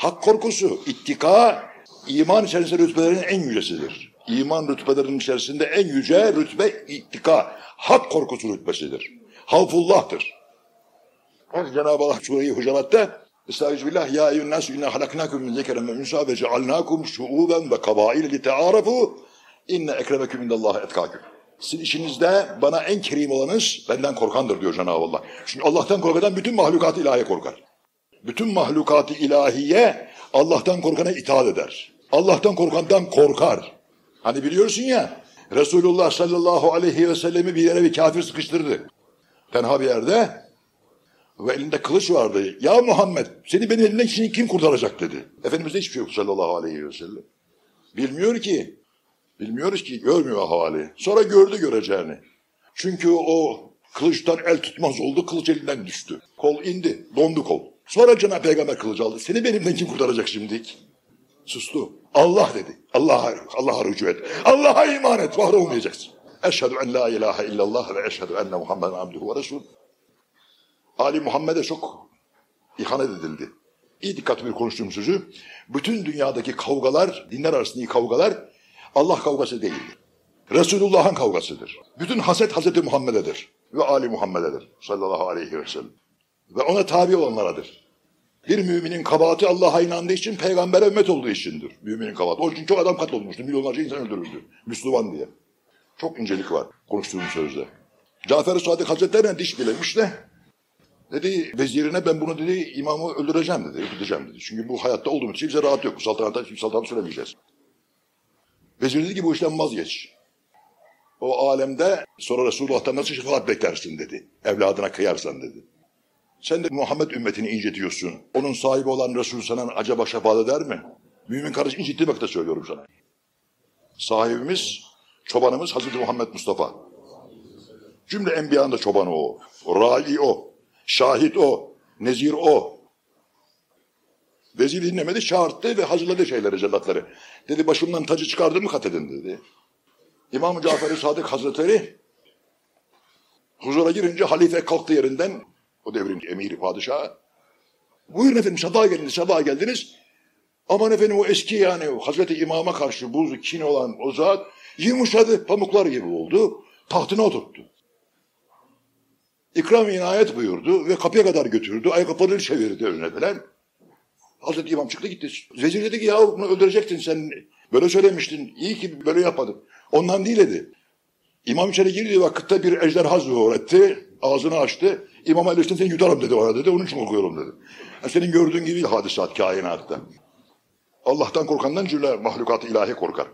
Hak korkusu, ittika, iman içerisinde rütbelerin en yücesidir. İman rütbelerinin içerisinde en yüce rütbe ittika, hak korkusu rütbesidir. Havfullah'tır. Onun Cenab-ı Allah Sure-i Hucurat'ta Estağfirullah ya eyyühen nasu inna halaknakum min zekeren ve unsa ve cealnakum şuuben ve kabail li te'arafu inne ekremekum indallahi etkâküm. Sizin içinizde bana en kerim olanız benden korkandır diyor Cenab-ı Allah. Çünkü Allah'tan korkan bütün mahlukat-ı ilahiye korkar. Bütün mahlukat-ı ilahiye Allah'tan korkana itaat eder. Allah'tan korkandan korkar. Hani biliyorsun ya Resulullah sallallahu aleyhi ve sellemi bir yere bir kafir sıkıştırdı. Tenha bir yerde ve elinde kılıç vardı. Ya Muhammed seni benim elimden şimdi kim kurtaracak dedi. Efendimizde hiçbir şey yok sallallahu aleyhi ve sellem. Bilmiyor ki. Bilmiyoruz ki görmüyor havali. Sonra gördü göreceğini. Çünkü o kılıçtan el tutmaz oldu. Kılıç elinden düştü. Kol indi. Dondu kol. Sonra Cenab-ı Peygamber kılıcı aldı. Seni benimden kim kurtaracak şimdi? Sustu. Allah dedi. Allah'a Allah'a rücu et. Allah'a iman et. Vahre olmayacaksın. Eşhedü en la ilahe illallah ve eşhedü enne Muhammeden abduhu ve resul. Ali Muhammed'e çok ihanet edildi. İyi dikkat bir konuştuğum sözü. Bütün dünyadaki kavgalar, dinler arasındaki kavgalar Allah kavgası değildir. Resulullah'ın kavgasıdır. Bütün haset Hazreti Muhammed'edir ve Ali Muhammed'edir sallallahu aleyhi ve sellem. Ve ona tabi olanlaradır. Bir müminin kabahati Allah'a inandığı için peygambere ümmet olduğu içindir. Müminin kabahati. Onun için çok adam katılmıştı. Milyonlarca insan öldürüldü. Müslüman diye. Çok incelik var konuştuğum sözde. Cafer-i Sadık Hazretleri'ne diş bilemiş de dedi vezirine ben bunu dedi imamı öldüreceğim dedi. Öldüreceğim dedi. Çünkü bu hayatta olduğum için bize rahat yok. Bu saltanata, saltanat süremeyeceğiz. Vezir dedi ki bu işten vazgeç. O alemde sonra Resulullah'tan nasıl şefaat beklersin dedi. Evladına kıyarsan dedi. Sen de Muhammed ümmetini incitiyorsun. Onun sahibi olan Resul sana acaba şefaat eder mi? Mümin kardeş incittirmekte söylüyorum sana. Sahibimiz, çobanımız Hazreti Muhammed Mustafa. Cümle enbiyanın da çobanı o. Rali o. Şahit o. Nezir o. Vezir dinlemedi, çağırttı ve hazırladı şeyleri, cellatları. Dedi başımdan tacı çıkardı mı kat edin dedi. İmam-ı Cafer-i Sadık Hazretleri huzura girince halife kalktı yerinden, o devrin emiri padişahı. Buyurun efendim sabaha geldiniz, sabaha geldiniz. Aman efendim o eski yani o Hazreti İmam'a karşı buzu, kin olan o zat yumuşadı, pamuklar gibi oldu, tahtına oturttu. İkram inayet buyurdu ve kapıya kadar götürdü, ayakkabıları çevirdi önüne falan. Hazreti İmam çıktı gitti. Vezir dedi ki ya bunu öldürecektin sen. Böyle söylemiştin. İyi ki böyle yapmadın. Ondan değil dedi. İmam içeri girdiği vakitte bir ejderha zuhur etti. Ağzını açtı. İmam Aleyhisselam seni yutarım dedi bana dedi. Onun için korkuyorum dedi. Yani senin gördüğün gibi hadisat kainatta. Allah'tan korkandan cümle mahlukat ilahi korkar.